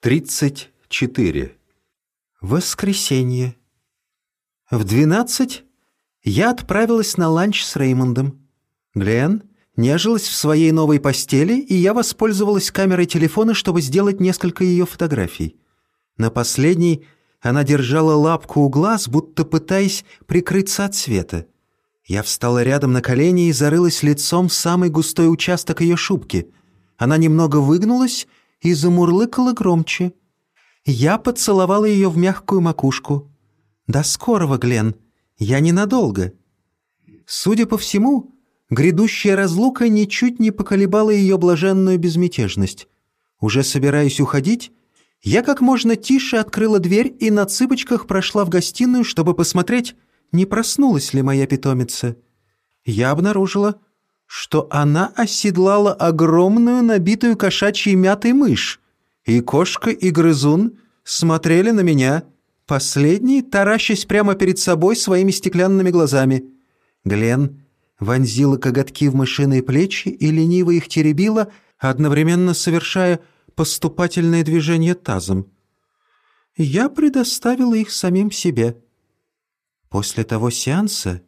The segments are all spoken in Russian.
34. Воскресенье. В двенадцать я отправилась на ланч с Реймондом. Глен нежилась в своей новой постели, и я воспользовалась камерой телефона, чтобы сделать несколько ее фотографий. На последней она держала лапку у глаз, будто пытаясь прикрыться от света. Я встала рядом на колени и зарылась лицом в самый густой участок ее шубки. Она немного выгнулась и замурлыкала громче. Я поцеловала ее в мягкую макушку. «До скорого, Глен. Я ненадолго». Судя по всему, грядущая разлука ничуть не поколебала ее блаженную безмятежность. Уже собираясь уходить, я как можно тише открыла дверь и на цыпочках прошла в гостиную, чтобы посмотреть, не проснулась ли моя питомица. Я обнаружила, что она оседлала огромную набитую кошачьей мятой мышь, и кошка, и грызун смотрели на меня, последний таращась прямо перед собой своими стеклянными глазами. Глен вонзила коготки в мышиные плечи и лениво их теребила, одновременно совершая поступательное движение тазом. Я предоставила их самим себе. После того сеанса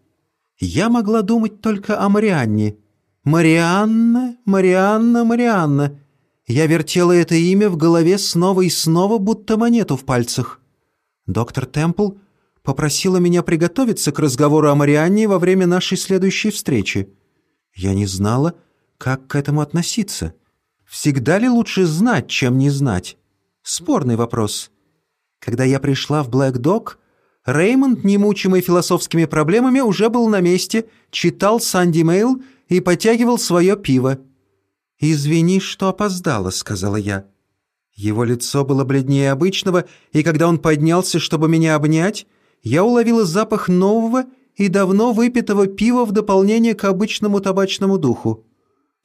я могла думать только о Марианне — «Марианна, Марианна, Марианна». Я вертела это имя в голове снова и снова, будто монету в пальцах. Доктор Темпл попросила меня приготовиться к разговору о Марианне во время нашей следующей встречи. Я не знала, как к этому относиться. Всегда ли лучше знать, чем не знать? Спорный вопрос. Когда я пришла в Блэк Дог, Реймонд, не мучимый философскими проблемами, уже был на месте, читал «Санди Мейл» и потягивал свое пиво. «Извини, что опоздала», — сказала я. Его лицо было бледнее обычного, и когда он поднялся, чтобы меня обнять, я уловила запах нового и давно выпитого пива в дополнение к обычному табачному духу.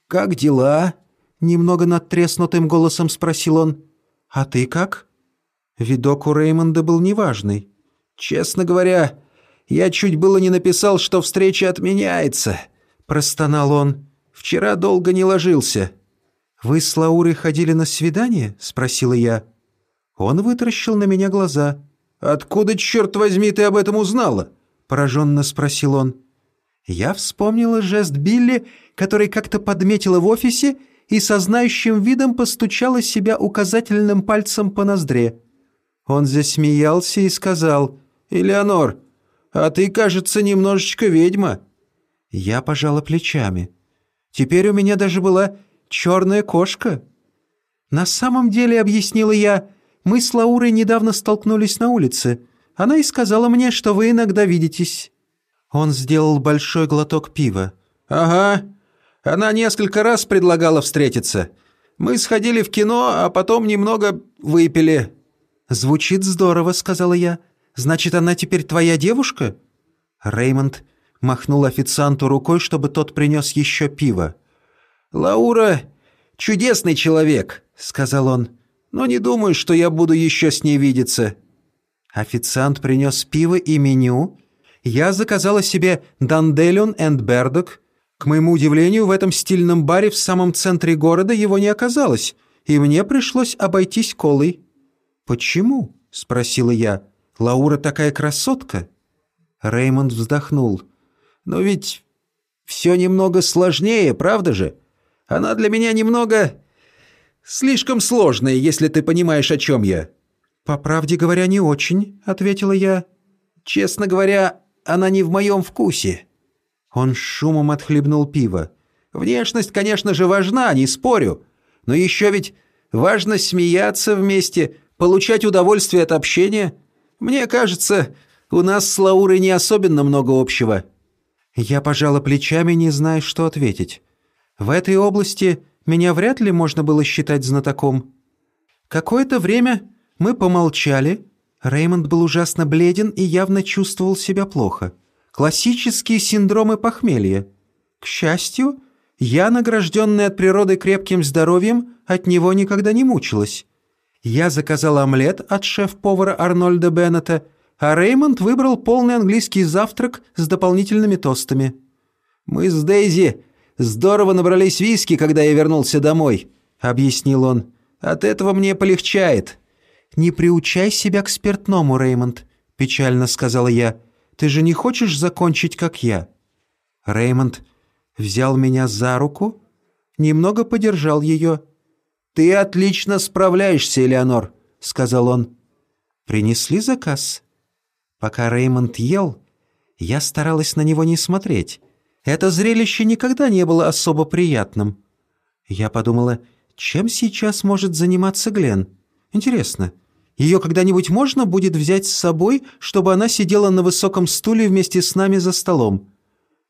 «Как дела?» — немного надтреснутым голосом спросил он. «А ты как?» Видок у Реймонда был неважный. «Честно говоря, я чуть было не написал, что встреча отменяется», — простонал он. «Вчера долго не ложился». «Вы с Лаурой ходили на свидание?» — спросила я. Он вытаращил на меня глаза. «Откуда, черт возьми, ты об этом узнала?» — пораженно спросил он. Я вспомнила жест Билли, который как-то подметила в офисе и со знающим видом постучала себя указательным пальцем по ноздре. Он засмеялся и сказал, «Элеонор, а ты, кажется, немножечко ведьма». Я пожала плечами. Теперь у меня даже была черная кошка. На самом деле, объяснила я, мы с Лаурой недавно столкнулись на улице. Она и сказала мне, что вы иногда видитесь. Он сделал большой глоток пива. «Ага. Она несколько раз предлагала встретиться. Мы сходили в кино, а потом немного выпили». «Звучит здорово», — сказала я. «Значит, она теперь твоя девушка?» Реймонд махнул официанту рукой, чтобы тот принес еще пиво. «Лаура — чудесный человек», — сказал он, «но не думаю, что я буду еще с ней видеться». Официант принес пиво и меню. Я заказала себе «Данделион энд Бердок». К моему удивлению, в этом стильном баре в самом центре города его не оказалось, и мне пришлось обойтись колой. «Почему?» — спросила я. «Лаура такая красотка?» Реймонд вздохнул. Но ведь все немного сложнее, правда же? Она для меня немного... слишком сложная, если ты понимаешь, о чем я». «По правде говоря, не очень», — ответила я. «Честно говоря, она не в моем вкусе». Он шумом отхлебнул пиво. «Внешность, конечно же, важна, не спорю. Но еще ведь важно смеяться вместе, получать удовольствие от общения. Мне кажется, у нас с Лаурой не особенно много общего». Я пожала плечами, не зная, что ответить. В этой области меня вряд ли можно было считать знатоком. Какое-то время мы помолчали. Реймонд был ужасно бледен и явно чувствовал себя плохо. Классические синдромы похмелья. К счастью, я, награжденная от природы крепким здоровьем, от него никогда не мучилась. Я заказал омлет от шеф-повара Арнольда Беннета – а Реймонд выбрал полный английский завтрак с дополнительными тостами. «Мы с Дейзи здорово набрались виски, когда я вернулся домой», — объяснил он. От этого мне полегчает». «Не приучай себя к спиртному, Реймонд», — печально сказала я. «Ты же не хочешь закончить, как я?» Реймонд взял меня за руку, немного подержал ее. «Ты отлично справляешься, Элеонор», — сказал он. Принесли заказ. Пока Реймонд ел, я старалась на него не смотреть. Это зрелище никогда не было особо приятным. Я подумала, чем сейчас может заниматься Глен? Интересно, ее когда-нибудь можно будет взять с собой, чтобы она сидела на высоком стуле вместе с нами за столом?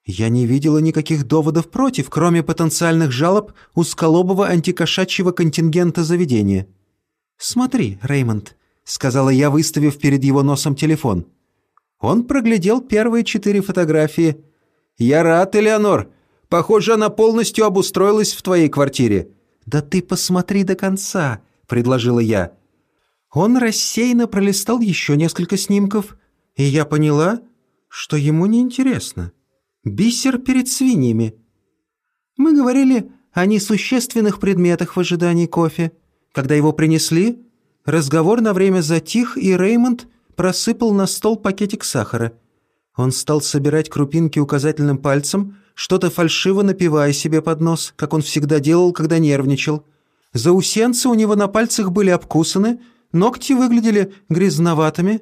Я не видела никаких доводов против, кроме потенциальных жалоб узколобого антикошачьего контингента заведения. «Смотри, Реймонд», — сказала я, выставив перед его носом телефон. Он проглядел первые четыре фотографии. «Я рад, Элеонор. Похоже, она полностью обустроилась в твоей квартире». «Да ты посмотри до конца», — предложила я. Он рассеянно пролистал еще несколько снимков, и я поняла, что ему неинтересно. Бисер перед свиньями. Мы говорили о несущественных предметах в ожидании кофе. Когда его принесли, разговор на время затих, и Реймонд просыпал на стол пакетик сахара. Он стал собирать крупинки указательным пальцем, что-то фальшиво напивая себе под нос, как он всегда делал, когда нервничал. Заусенцы у него на пальцах были обкусаны, ногти выглядели грязноватыми.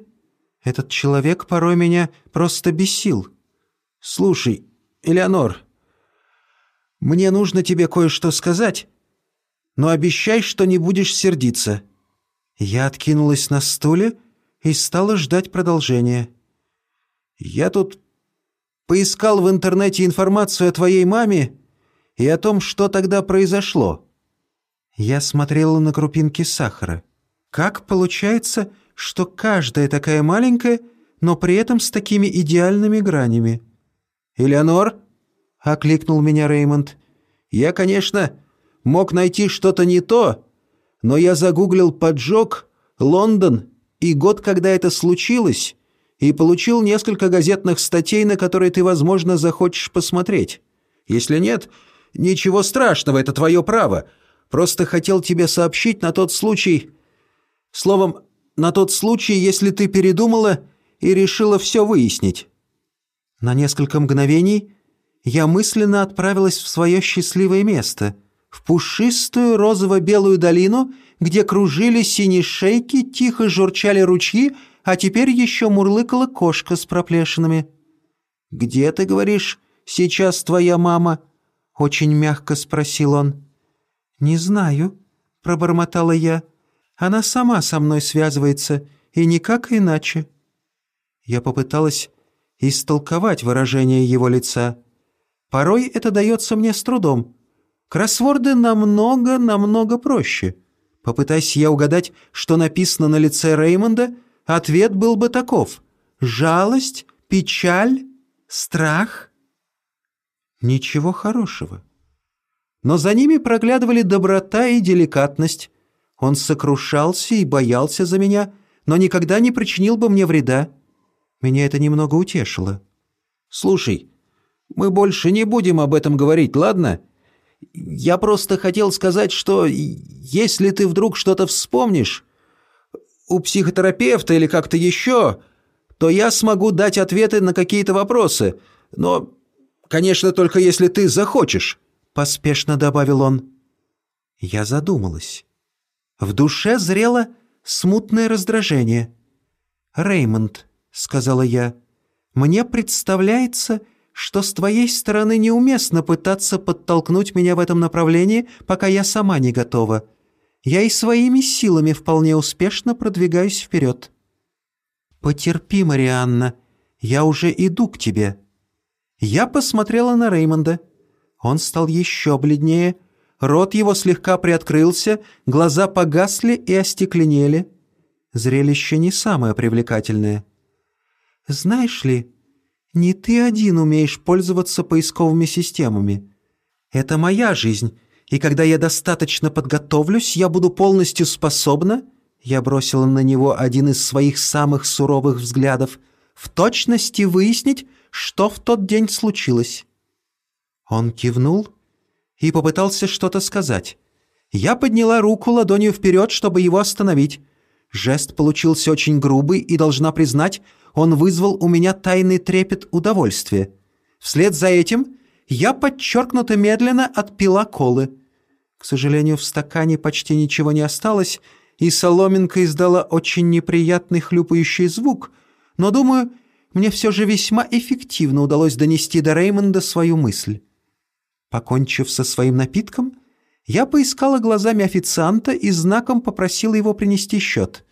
Этот человек порой меня просто бесил. «Слушай, Элеонор, мне нужно тебе кое-что сказать, но обещай, что не будешь сердиться». Я откинулась на стуле и стала ждать продолжения. «Я тут поискал в интернете информацию о твоей маме и о том, что тогда произошло». Я смотрела на крупинки сахара. Как получается, что каждая такая маленькая, но при этом с такими идеальными гранями? «Элеонор?» — окликнул меня Реймонд. «Я, конечно, мог найти что-то не то, но я загуглил «поджог», «Лондон» и год, когда это случилось, и получил несколько газетных статей, на которые ты, возможно, захочешь посмотреть. Если нет, ничего страшного, это твое право. Просто хотел тебе сообщить на тот случай... Словом, на тот случай, если ты передумала и решила все выяснить». На несколько мгновений я мысленно отправилась в свое счастливое место, в пушистую розово-белую долину, где кружили синие шейки, тихо журчали ручьи, а теперь еще мурлыкала кошка с проплешинами. «Где, ты говоришь, сейчас твоя мама?» — очень мягко спросил он. «Не знаю», — пробормотала я. «Она сама со мной связывается, и никак иначе». Я попыталась истолковать выражение его лица. Порой это дается мне с трудом. Кроссворды намного-намного проще. Попытайся я угадать, что написано на лице Реймонда, ответ был бы таков. Жалость, печаль, страх. Ничего хорошего. Но за ними проглядывали доброта и деликатность. Он сокрушался и боялся за меня, но никогда не причинил бы мне вреда. Меня это немного утешило. «Слушай, мы больше не будем об этом говорить, ладно? Я просто хотел сказать, что если ты вдруг что-то вспомнишь, у психотерапевта или как-то еще, то я смогу дать ответы на какие-то вопросы. Но, конечно, только если ты захочешь», — поспешно добавил он. Я задумалась. В душе зрело смутное раздражение. «Реймонд», — сказала я. «Мне представляется, что с твоей стороны неуместно пытаться подтолкнуть меня в этом направлении, пока я сама не готова. Я и своими силами вполне успешно продвигаюсь вперед». «Потерпи, Марианна, я уже иду к тебе». Я посмотрела на Реймонда. Он стал еще бледнее, рот его слегка приоткрылся, глаза погасли и остекленели. Зрелище не самое привлекательное. Знаешь ли, не ты один умеешь пользоваться поисковыми системами. Это моя жизнь, и когда я достаточно подготовлюсь, я буду полностью способна...» Я бросила на него один из своих самых суровых взглядов. «В точности выяснить, что в тот день случилось». Он кивнул и попытался что-то сказать. Я подняла руку ладонью вперед, чтобы его остановить. Жест получился очень грубый, и, должна признать, он вызвал у меня тайный трепет удовольствия. Вслед за этим я подчеркнуто медленно отпила колы. К сожалению, в стакане почти ничего не осталось, и соломинка издала очень неприятный хлюпающий звук, но, думаю, мне все же весьма эффективно удалось донести до Реймонда свою мысль. Покончив со своим напитком, я поискала глазами официанта и знаком попросила его принести счет.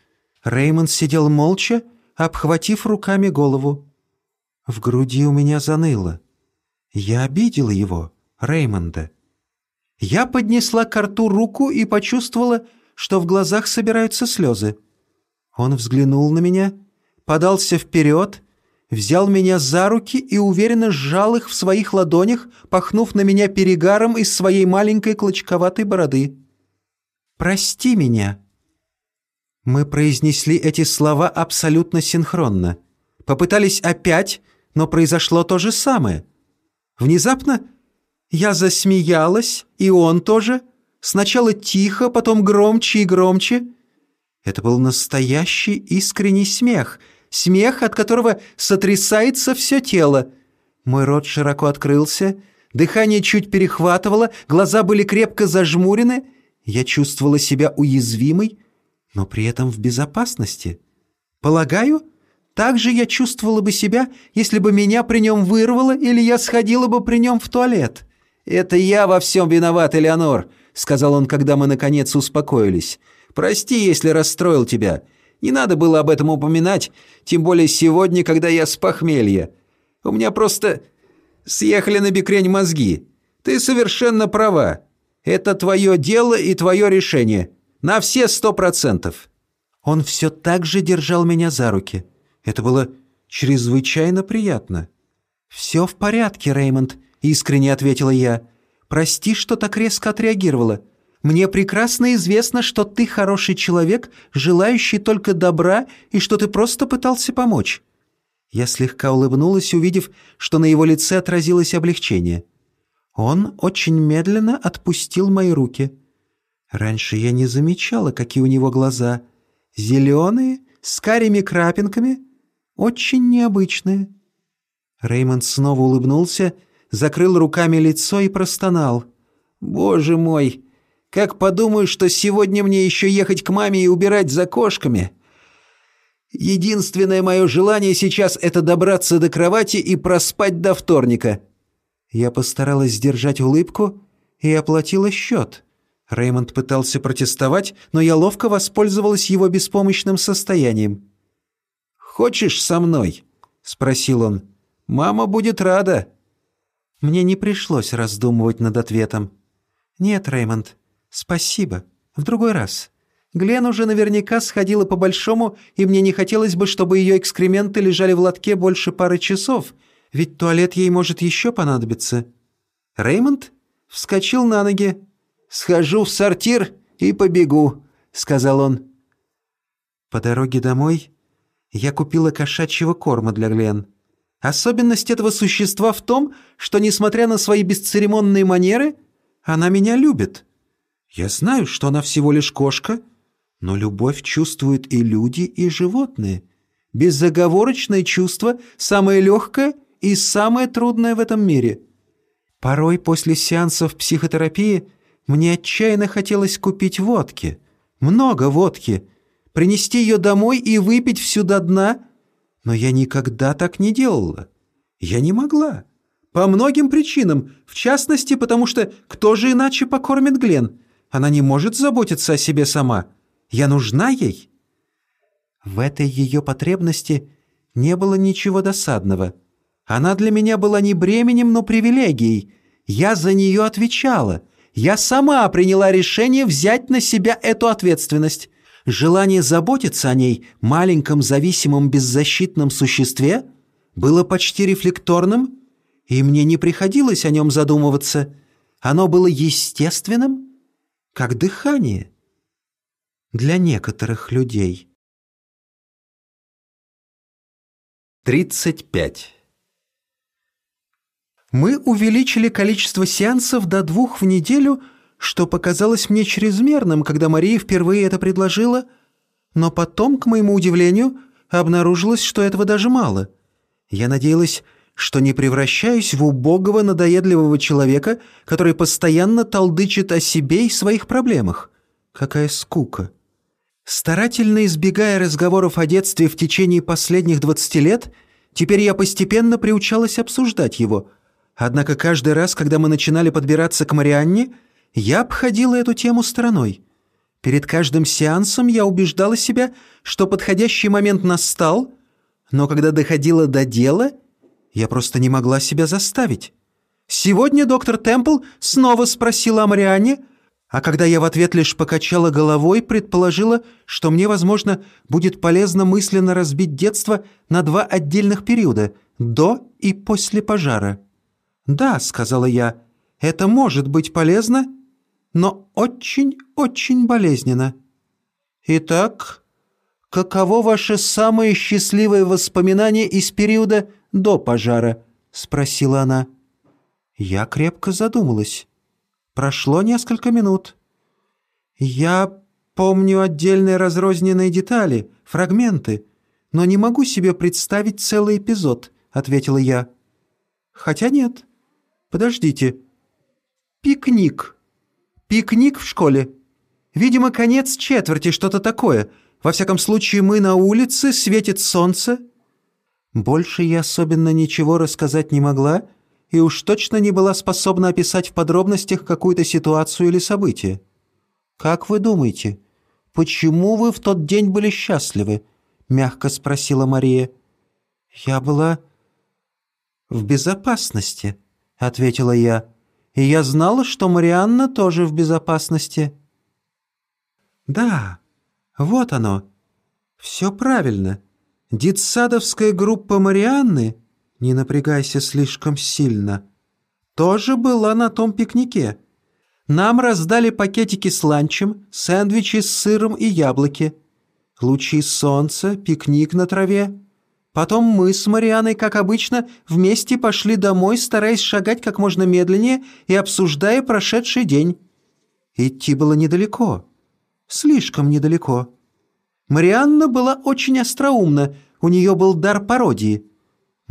Реймонд сидел молча, обхватив руками голову. В груди у меня заныло. Я обидела его, Реймонда. Я поднесла к рту руку и почувствовала, что в глазах собираются слезы. Он взглянул на меня, подался вперед, взял меня за руки и уверенно сжал их в своих ладонях, пахнув на меня перегаром из своей маленькой клочковатой бороды. «Прости меня». Мы произнесли эти слова абсолютно синхронно. Попытались опять, но произошло то же самое. Внезапно я засмеялась, и он тоже. Сначала тихо, потом громче и громче. Это был настоящий искренний смех. Смех, от которого сотрясается все тело. Мой рот широко открылся, дыхание чуть перехватывало, глаза были крепко зажмурены. Я чувствовала себя уязвимой, но при этом в безопасности. Полагаю, так же я чувствовала бы себя, если бы меня при нем вырвало или я сходила бы при нем в туалет. «Это я во всем виноват, Элеонор», — сказал он, когда мы, наконец, успокоились. «Прости, если расстроил тебя. Не надо было об этом упоминать, тем более сегодня, когда я с похмелья. У меня просто съехали на бекрень мозги. Ты совершенно права. Это твое дело и твое решение. На все сто процентов». Он все так же держал меня за руки. Это было чрезвычайно приятно. «Все в порядке, Реймонд», — искренне ответила я. «Прости, что так резко отреагировала. Мне прекрасно известно, что ты хороший человек, желающий только добра, и что ты просто пытался помочь». Я слегка улыбнулась, увидев, что на его лице отразилось облегчение. Он очень медленно отпустил мои руки. Раньше я не замечала, какие у него глаза. Зеленые, с карими крапинками — очень необычное». Реймонд снова улыбнулся, закрыл руками лицо и простонал. «Боже мой! Как подумаю, что сегодня мне еще ехать к маме и убирать за кошками!» Единственное мое желание сейчас — это добраться до кровати и проспать до вторника». Я постаралась сдержать улыбку и оплатила счет. Реймонд пытался протестовать, но я ловко воспользовалась его беспомощным состоянием. Хочешь со мной?» — спросил он. «Мама будет рада». Мне не пришлось раздумывать над ответом. «Нет, Реймонд, спасибо. В другой раз. Глен уже наверняка сходила по-большому, и мне не хотелось бы, чтобы ее экскременты лежали в лотке больше пары часов, ведь туалет ей может еще понадобиться». Реймонд вскочил на ноги. «Схожу в сортир и побегу», — сказал он. По дороге домой я купила кошачьего корма для Глен. Особенность этого существа в том, что, несмотря на свои бесцеремонные манеры, она меня любит. Я знаю, что она всего лишь кошка, но любовь чувствуют и люди, и животные. Безоговорочное чувство – самое легкое и самое трудное в этом мире. Порой после сеансов психотерапии мне отчаянно хотелось купить водки. Много водки – принести ее домой и выпить всю до дна, но я никогда так не делала. Я не могла. По многим причинам, в частности, потому что кто же иначе покормит Глен? Она не может заботиться о себе сама. Я нужна ей. В этой ее потребности не было ничего досадного. Она для меня была не бременем, но привилегией. Я за нее отвечала. Я сама приняла решение взять на себя эту ответственность желание заботиться о ней, маленьком зависимом беззащитном существе, было почти рефлекторным, и мне не приходилось о нем задумываться. Оно было естественным, как дыхание. Для некоторых людей. 35. Мы увеличили количество сеансов до двух в неделю, что показалось мне чрезмерным, когда Мария впервые это предложила, но потом, к моему удивлению, обнаружилось, что этого даже мало. Я надеялась, что не превращаюсь в убогого надоедливого человека, который постоянно толдычит о себе и своих проблемах. Какая скука! Старательно избегая разговоров о детстве в течение последних 20 лет, теперь я постепенно приучалась обсуждать его. Однако каждый раз, когда мы начинали подбираться к Марианне, я обходила эту тему стороной. Перед каждым сеансом я убеждала себя, что подходящий момент настал, но когда доходило до дела, я просто не могла себя заставить. Сегодня доктор Темпл снова спросила о Марианне, а когда я в ответ лишь покачала головой, предположила, что мне, возможно, будет полезно мысленно разбить детство на два отдельных периода – до и после пожара. «Да», – сказала я, – «это может быть полезно, но очень-очень болезненно». «Итак, каково ваше самое счастливое воспоминание из периода до пожара?» – спросила она. Я крепко задумалась. Прошло несколько минут. «Я помню отдельные разрозненные детали, фрагменты, но не могу себе представить целый эпизод», — ответила я. «Хотя нет. Подождите. Пикник. Пикник в школе. Видимо, конец четверти, что-то такое. Во всяком случае, мы на улице, светит солнце». Больше я особенно ничего рассказать не могла, — и уж точно не была способна описать в подробностях какую-то ситуацию или событие. «Как вы думаете, почему вы в тот день были счастливы?» — мягко спросила Мария. «Я была в безопасности», — ответила я. «И я знала, что Марианна тоже в безопасности». «Да, вот оно. Все правильно. Детсадовская группа Марианны не напрягайся слишком сильно, тоже была на том пикнике. Нам раздали пакетики с ланчем, сэндвичи с сыром и яблоки. Лучи солнца, пикник на траве. Потом мы с Марианой, как обычно, вместе пошли домой, стараясь шагать как можно медленнее и обсуждая прошедший день. Идти было недалеко. Слишком недалеко. Марианна была очень остроумна, у нее был дар пародии –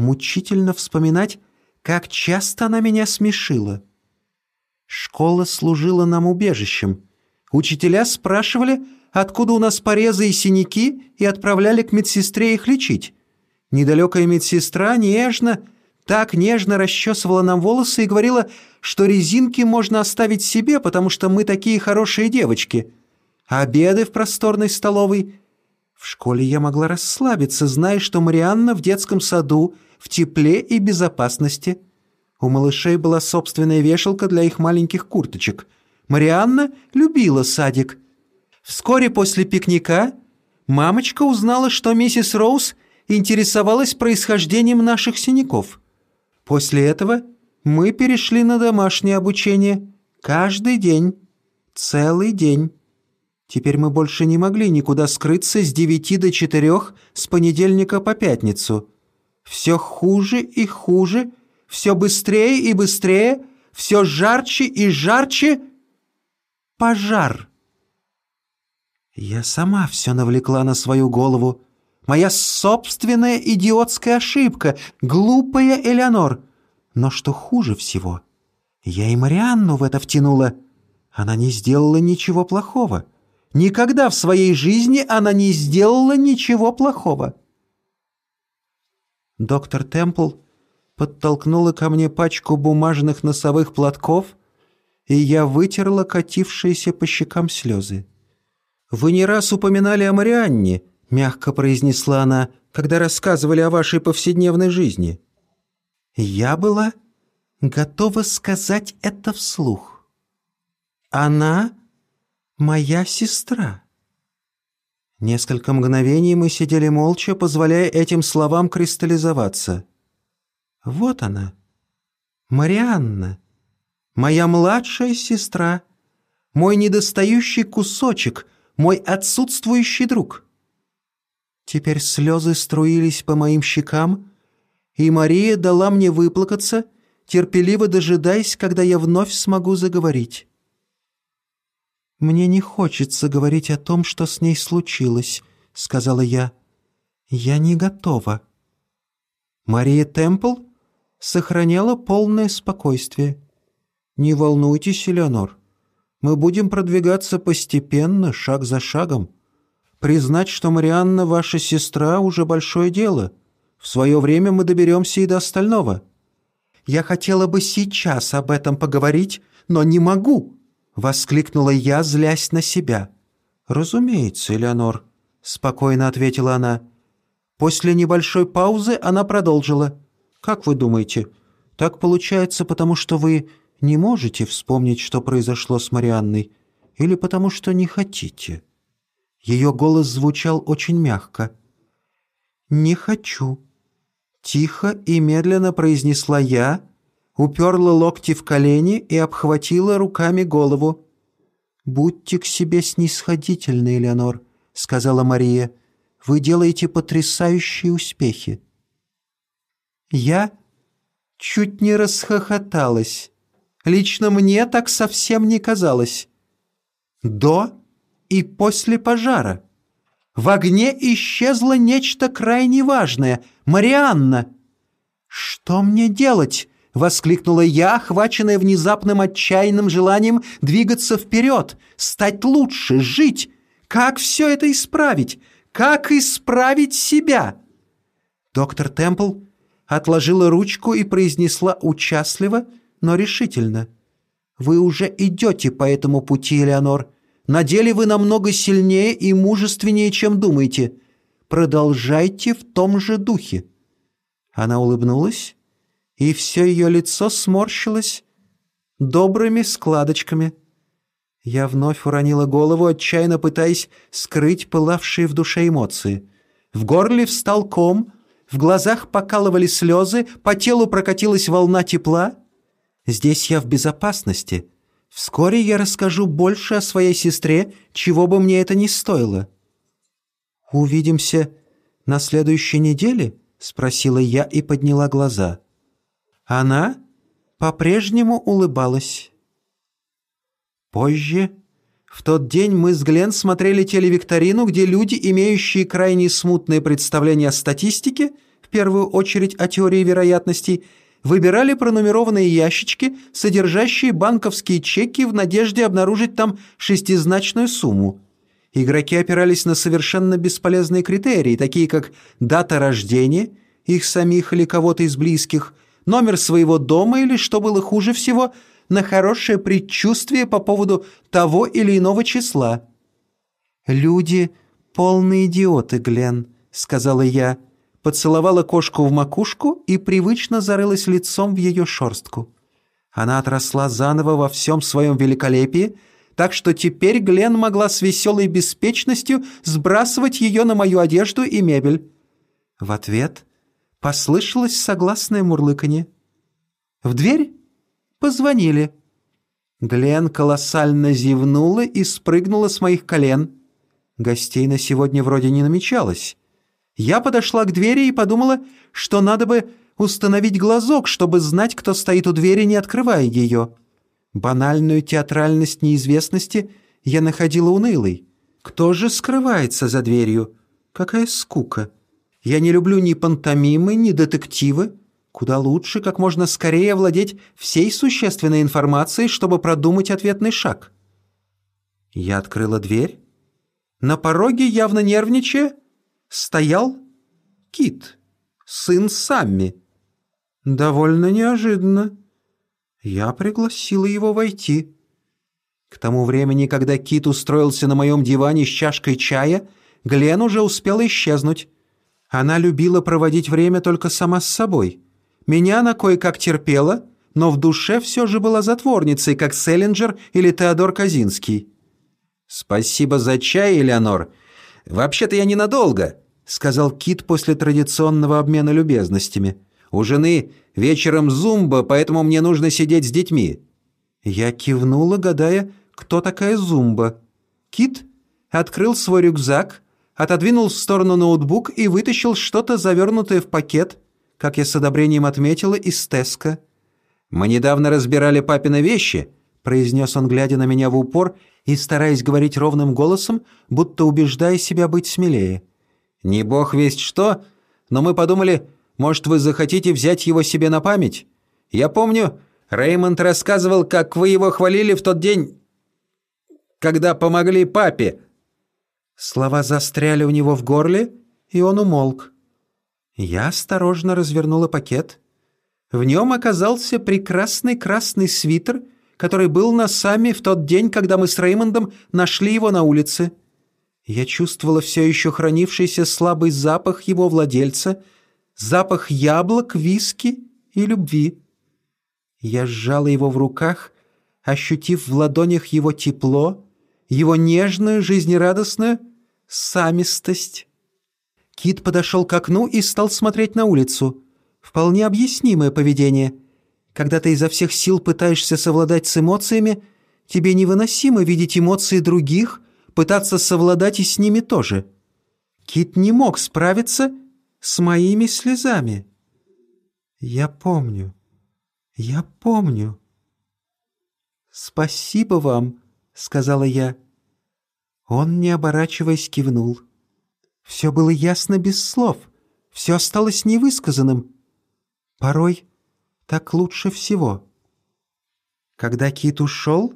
Мучительно вспоминать, как часто она меня смешила. Школа служила нам убежищем. Учителя спрашивали, откуда у нас порезы и синяки, и отправляли к медсестре их лечить. Недалекая медсестра нежно, так нежно расчесывала нам волосы и говорила, что резинки можно оставить себе, потому что мы такие хорошие девочки. Обеды в просторной столовой... В школе я могла расслабиться, зная, что Марианна в детском саду в тепле и безопасности. У малышей была собственная вешалка для их маленьких курточек. Марианна любила садик. Вскоре после пикника мамочка узнала, что миссис Роуз интересовалась происхождением наших синяков. После этого мы перешли на домашнее обучение. Каждый день. Целый день. Теперь мы больше не могли никуда скрыться с девяти до четырех с понедельника по пятницу. Все хуже и хуже, все быстрее и быстрее, все жарче и жарче. Пожар. Я сама все навлекла на свою голову. Моя собственная идиотская ошибка, глупая Элеонор. Но что хуже всего, я и Марианну в это втянула. Она не сделала ничего плохого. Никогда в своей жизни она не сделала ничего плохого. Доктор Темпл подтолкнула ко мне пачку бумажных носовых платков, и я вытерла катившиеся по щекам слезы. «Вы не раз упоминали о Марианне», — мягко произнесла она, «когда рассказывали о вашей повседневной жизни». Я была готова сказать это вслух. «Она моя сестра». Несколько мгновений мы сидели молча, позволяя этим словам кристаллизоваться. Вот она, Марианна, моя младшая сестра, мой недостающий кусочек, мой отсутствующий друг. Теперь слезы струились по моим щекам, и Мария дала мне выплакаться, терпеливо дожидаясь, когда я вновь смогу заговорить. «Мне не хочется говорить о том, что с ней случилось», — сказала я. «Я не готова». Мария Темпл сохраняла полное спокойствие. «Не волнуйтесь, Элеонор. Мы будем продвигаться постепенно, шаг за шагом. Признать, что Марианна ваша сестра, уже большое дело. В свое время мы доберемся и до остального». «Я хотела бы сейчас об этом поговорить, но не могу», — воскликнула я, злясь на себя. «Разумеется, Элеонор», — спокойно ответила она. После небольшой паузы она продолжила. «Как вы думаете, так получается, потому что вы не можете вспомнить, что произошло с Марианной, или потому что не хотите?» Ее голос звучал очень мягко. «Не хочу», — тихо и медленно произнесла я, уперла локти в колени и обхватила руками голову. «Будьте к себе снисходительны, Элеонор», — сказала Мария. «Вы делаете потрясающие успехи». Я чуть не расхохоталась. Лично мне так совсем не казалось. До и после пожара. В огне исчезло нечто крайне важное — Марианна. «Что мне делать?» — воскликнула я, охваченная внезапным отчаянным желанием двигаться вперед, стать лучше, жить. Как все это исправить? Как исправить себя? Доктор Темпл отложила ручку и произнесла участливо, но решительно. «Вы уже идете по этому пути, Элеонор. На деле вы намного сильнее и мужественнее, чем думаете. Продолжайте в том же духе». Она улыбнулась и все ее лицо сморщилось добрыми складочками. Я вновь уронила голову, отчаянно пытаясь скрыть пылавшие в душе эмоции. В горле встал ком, в глазах покалывали слезы, по телу прокатилась волна тепла. Здесь я в безопасности. Вскоре я расскажу больше о своей сестре, чего бы мне это ни стоило. «Увидимся на следующей неделе?» — спросила я и подняла глаза. Она по-прежнему улыбалась. Позже, в тот день мы с Глен смотрели телевикторину, где люди, имеющие крайне смутные представления о статистике, в первую очередь о теории вероятностей, выбирали пронумерованные ящички, содержащие банковские чеки в надежде обнаружить там шестизначную сумму. Игроки опирались на совершенно бесполезные критерии, такие как дата рождения, их самих или кого-то из близких, номер своего дома или, что было хуже всего, на хорошее предчувствие по поводу того или иного числа. «Люди — полные идиоты, Глен», — сказала я, поцеловала кошку в макушку и привычно зарылась лицом в ее шорстку. Она отросла заново во всем своем великолепии, так что теперь Глен могла с веселой беспечностью сбрасывать ее на мою одежду и мебель. В ответ Послышалось согласное мурлыканье. В дверь позвонили. Глен колоссально зевнула и спрыгнула с моих колен. Гостей на сегодня вроде не намечалось. Я подошла к двери и подумала, что надо бы установить глазок, чтобы знать, кто стоит у двери, не открывая ее. Банальную театральность неизвестности я находила унылой. Кто же скрывается за дверью? Какая скука! Я не люблю ни пантомимы, ни детективы. Куда лучше как можно скорее овладеть всей существенной информацией, чтобы продумать ответный шаг. Я открыла дверь. На пороге, явно нервничая, стоял Кит, сын Самми. Довольно неожиданно. Я пригласила его войти. К тому времени, когда Кит устроился на моем диване с чашкой чая, Глен уже успел исчезнуть. Она любила проводить время только сама с собой. Меня она кое-как терпела, но в душе все же была затворницей, как Селлинджер или Теодор Казинский. «Спасибо за чай, Элеонор. Вообще-то я ненадолго», — сказал Кит после традиционного обмена любезностями. «У жены вечером зумба, поэтому мне нужно сидеть с детьми». Я кивнула, гадая, кто такая зумба. Кит открыл свой рюкзак, отодвинул в сторону ноутбук и вытащил что-то завернутое в пакет, как я с одобрением отметила, из Теска. «Мы недавно разбирали папины вещи», — произнес он, глядя на меня в упор, и стараясь говорить ровным голосом, будто убеждая себя быть смелее. «Не бог весть что, но мы подумали, может, вы захотите взять его себе на память? Я помню, Реймонд рассказывал, как вы его хвалили в тот день, когда помогли папе». Слова застряли у него в горле, и он умолк. Я осторожно развернула пакет. В нем оказался прекрасный красный свитер, который был на сами в тот день, когда мы с Реймондом нашли его на улице. Я чувствовала все еще хранившийся слабый запах его владельца, запах яблок, виски и любви. Я сжала его в руках, ощутив в ладонях его тепло, его нежную, жизнерадостную самистость. Кит подошел к окну и стал смотреть на улицу. Вполне объяснимое поведение. Когда ты изо всех сил пытаешься совладать с эмоциями, тебе невыносимо видеть эмоции других, пытаться совладать и с ними тоже. Кит не мог справиться с моими слезами. Я помню. Я помню. «Спасибо вам», — сказала я. Он, не оборачиваясь, кивнул. Все было ясно без слов, все осталось невысказанным. Порой так лучше всего. Когда Кит ушел,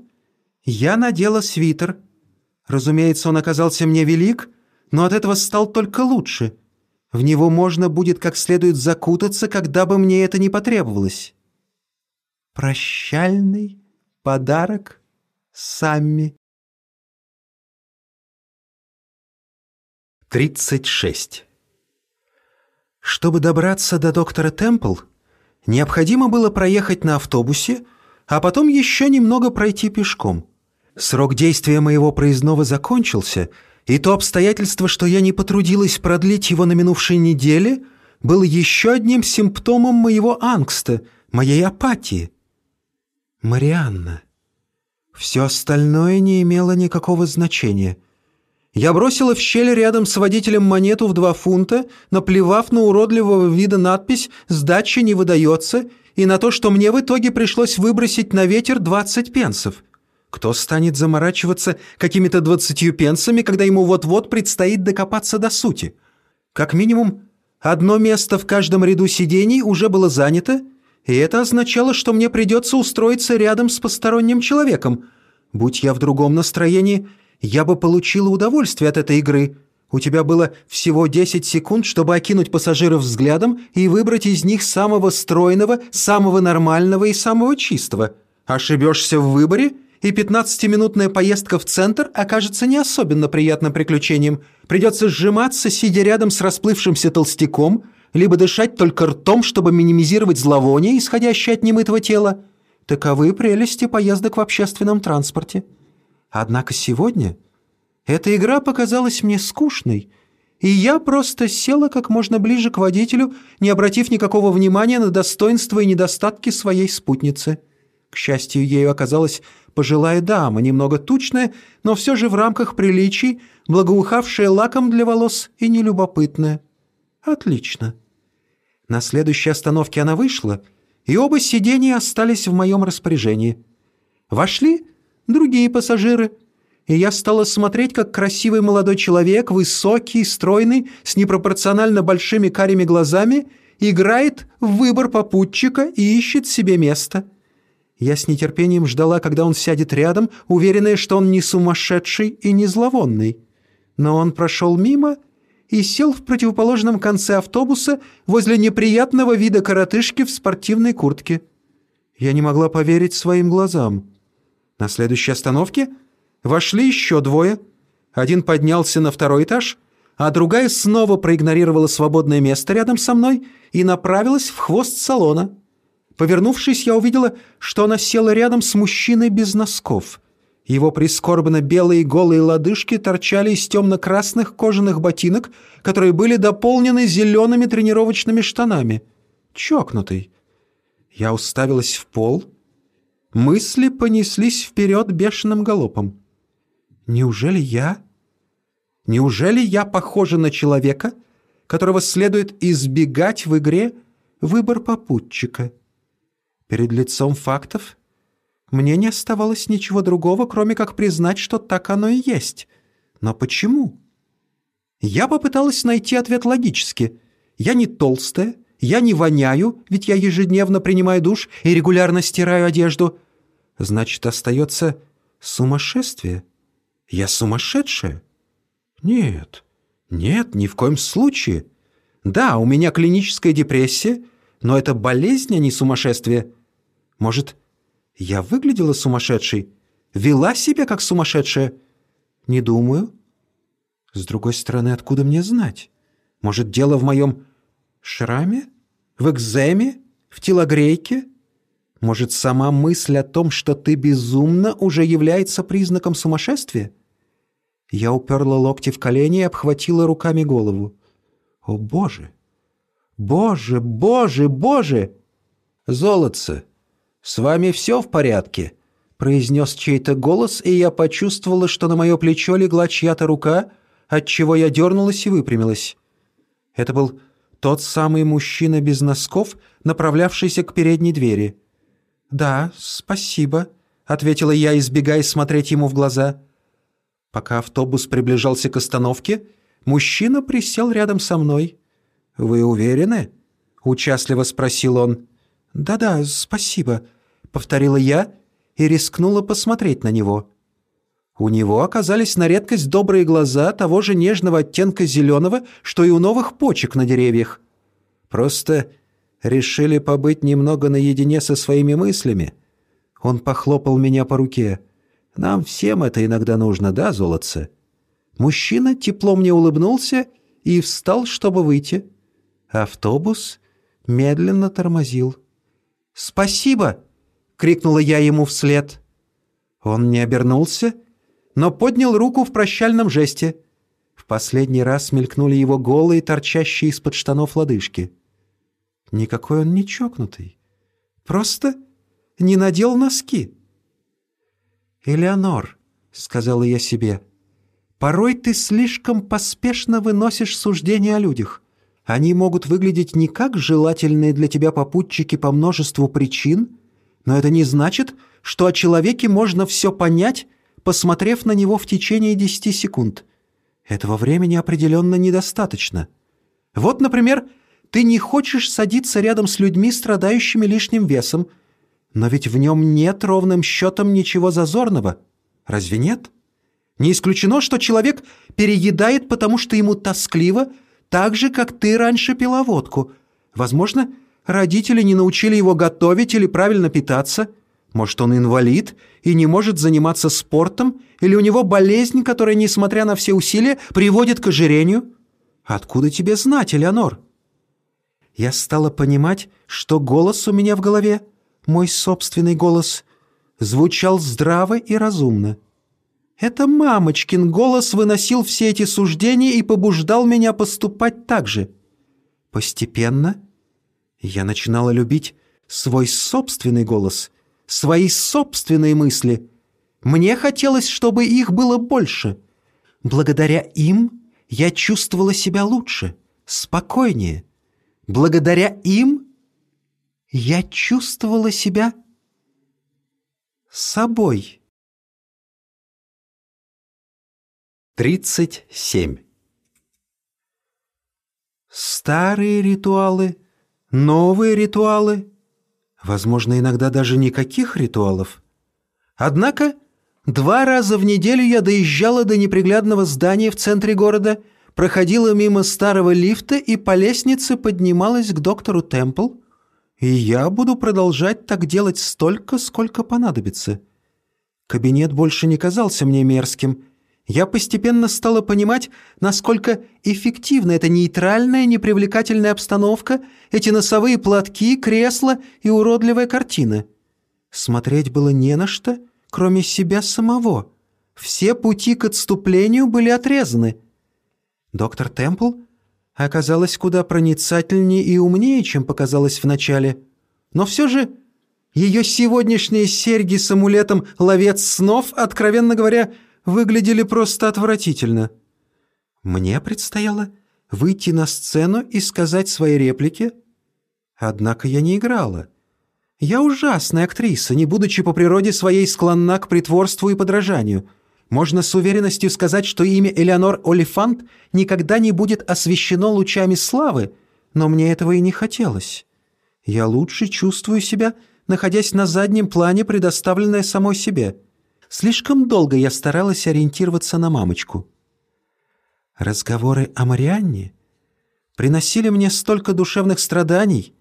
я надела свитер. Разумеется, он оказался мне велик, но от этого стал только лучше. В него можно будет как следует закутаться, когда бы мне это не потребовалось. Прощальный подарок Самми. 36. Чтобы добраться до доктора Темпл, необходимо было проехать на автобусе, а потом еще немного пройти пешком. Срок действия моего проездного закончился, и то обстоятельство, что я не потрудилась продлить его на минувшей неделе, было еще одним симптомом моего ангста, моей апатии. Марианна. Все остальное не имело никакого значения — я бросила в щель рядом с водителем монету в два фунта, наплевав на уродливого вида надпись «Сдача не выдается» и на то, что мне в итоге пришлось выбросить на ветер 20 пенсов. Кто станет заморачиваться какими-то двадцатью пенсами, когда ему вот-вот предстоит докопаться до сути? Как минимум, одно место в каждом ряду сидений уже было занято, и это означало, что мне придется устроиться рядом с посторонним человеком. Будь я в другом настроении – я бы получила удовольствие от этой игры. У тебя было всего 10 секунд, чтобы окинуть пассажиров взглядом и выбрать из них самого стройного, самого нормального и самого чистого. Ошибешься в выборе, и 15-минутная поездка в центр окажется не особенно приятным приключением. Придется сжиматься, сидя рядом с расплывшимся толстяком, либо дышать только ртом, чтобы минимизировать зловоние, исходящее от немытого тела. Таковы прелести поездок в общественном транспорте. Однако сегодня эта игра показалась мне скучной, и я просто села как можно ближе к водителю, не обратив никакого внимания на достоинства и недостатки своей спутницы. К счастью, ею оказалась пожилая дама, немного тучная, но все же в рамках приличий, благоухавшая лаком для волос и нелюбопытная. Отлично. На следующей остановке она вышла, и оба сиденья остались в моем распоряжении. Вошли другие пассажиры. И я стала смотреть, как красивый молодой человек, высокий, стройный, с непропорционально большими карими глазами, играет в выбор попутчика и ищет себе место. Я с нетерпением ждала, когда он сядет рядом, уверенная, что он не сумасшедший и не зловонный. Но он прошел мимо и сел в противоположном конце автобуса возле неприятного вида коротышки в спортивной куртке. Я не могла поверить своим глазам. На следующей остановке вошли еще двое. Один поднялся на второй этаж, а другая снова проигнорировала свободное место рядом со мной и направилась в хвост салона. Повернувшись, я увидела, что она села рядом с мужчиной без носков. Его прискорбно белые голые лодыжки торчали из темно-красных кожаных ботинок, которые были дополнены зелеными тренировочными штанами. Чокнутый. Я уставилась в пол — Мысли понеслись вперед бешеным галопом. «Неужели я? Неужели я похожа на человека, которого следует избегать в игре выбор попутчика? Перед лицом фактов Мне не оставалось ничего другого, кроме как признать, что так оно и есть. Но почему? Я попыталась найти ответ логически. Я не толстая, я не воняю, ведь я ежедневно принимаю душ и регулярно стираю одежду. Значит, остается сумасшествие. Я сумасшедшая? Нет, нет, ни в коем случае. Да, у меня клиническая депрессия, но это болезнь, а не сумасшествие. Может, я выглядела сумасшедшей? Вела себя как сумасшедшая? Не думаю. С другой стороны, откуда мне знать? Может, дело в моем шраме? В экземе? В телогрейке? Может, сама мысль о том, что ты безумна, уже является признаком сумасшествия? Я уперла локти в колени и обхватила руками голову. О, Боже! Боже, Боже, Боже! Золотце, с вами все в порядке? произнес чей-то голос, и я почувствовала, что на мое плечо легла чья-то рука, отчего я дернулась и выпрямилась. Это был тот самый мужчина без носков, направлявшийся к передней двери. «Да, спасибо», — ответила я, избегая смотреть ему в глаза. Пока автобус приближался к остановке, мужчина присел рядом со мной. «Вы уверены?» — участливо спросил он. «Да-да, спасибо», — повторила я и рискнула посмотреть на него. У него оказались на редкость добрые глаза того же нежного оттенка зеленого, что и у новых почек на деревьях. Просто решили побыть немного наедине со своими мыслями. Он похлопал меня по руке. «Нам всем это иногда нужно, да, золотце?» Мужчина тепло мне улыбнулся и встал, чтобы выйти. Автобус медленно тормозил. «Спасибо!» — крикнула я ему вслед. Он не обернулся, но поднял руку в прощальном жесте. В последний раз мелькнули его голые, торчащие из-под штанов лодыжки. Никакой он не чокнутый. Просто не надел носки. «Элеонор», — сказала я себе, — «порой ты слишком поспешно выносишь суждения о людях. Они могут выглядеть не как желательные для тебя попутчики по множеству причин, но это не значит, что о человеке можно все понять, посмотрев на него в течение десяти секунд. Этого времени определенно недостаточно. Вот, например, ты не хочешь садиться рядом с людьми, страдающими лишним весом, но ведь в нем нет ровным счетом ничего зазорного. Разве нет? Не исключено, что человек переедает, потому что ему тоскливо, так же, как ты раньше пила водку. Возможно, родители не научили его готовить или правильно питаться. Может, он инвалид и не может заниматься спортом, или у него болезнь, которая, несмотря на все усилия, приводит к ожирению? Откуда тебе знать, Элеонор? Я стала понимать, что голос у меня в голове, мой собственный голос, звучал здраво и разумно. Это мамочкин голос выносил все эти суждения и побуждал меня поступать так же. Постепенно я начинала любить свой собственный голос, свои собственные мысли. Мне хотелось, чтобы их было больше. Благодаря им я чувствовала себя лучше, спокойнее. Благодаря им я чувствовала себя собой. 37. Старые ритуалы, новые ритуалы, возможно, иногда даже никаких ритуалов. Однако два раза в неделю я доезжала до неприглядного здания в центре города, проходила мимо старого лифта и по лестнице поднималась к доктору Темпл, и я буду продолжать так делать столько, сколько понадобится. Кабинет больше не казался мне мерзким — я постепенно стала понимать, насколько эффективна эта нейтральная, непривлекательная обстановка, эти носовые платки, кресла и уродливая картина. Смотреть было не на что, кроме себя самого. Все пути к отступлению были отрезаны. Доктор Темпл оказалась куда проницательнее и умнее, чем показалось вначале. Но все же ее сегодняшние серьги с амулетом «Ловец снов», откровенно говоря, выглядели просто отвратительно. Мне предстояло выйти на сцену и сказать свои реплики, однако я не играла. Я ужасная актриса, не будучи по природе своей склонна к притворству и подражанию. Можно с уверенностью сказать, что имя Элеонор Олифант никогда не будет освещено лучами славы, но мне этого и не хотелось. Я лучше чувствую себя, находясь на заднем плане, предоставленная самой себе. Слишком долго я старалась ориентироваться на мамочку. Разговоры о Марианне приносили мне столько душевных страданий.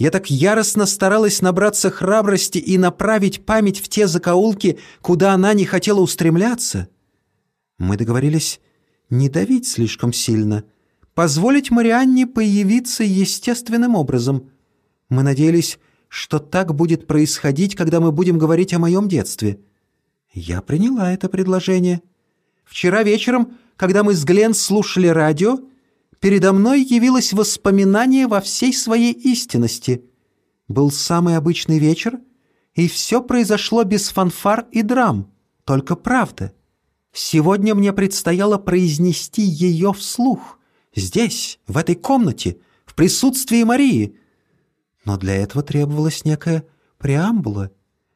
Я так яростно старалась набраться храбрости и направить память в те закоулки, куда она не хотела устремляться. Мы договорились не давить слишком сильно, позволить Марианне появиться естественным образом. Мы надеялись, что так будет происходить, когда мы будем говорить о моем детстве. Я приняла это предложение. Вчера вечером, когда мы с Глен слушали радио, передо мной явилось воспоминание во всей своей истинности. Был самый обычный вечер, и все произошло без фанфар и драм, только правда. Сегодня мне предстояло произнести ее вслух, здесь, в этой комнате, в присутствии Марии. Но для этого требовалась некая преамбула.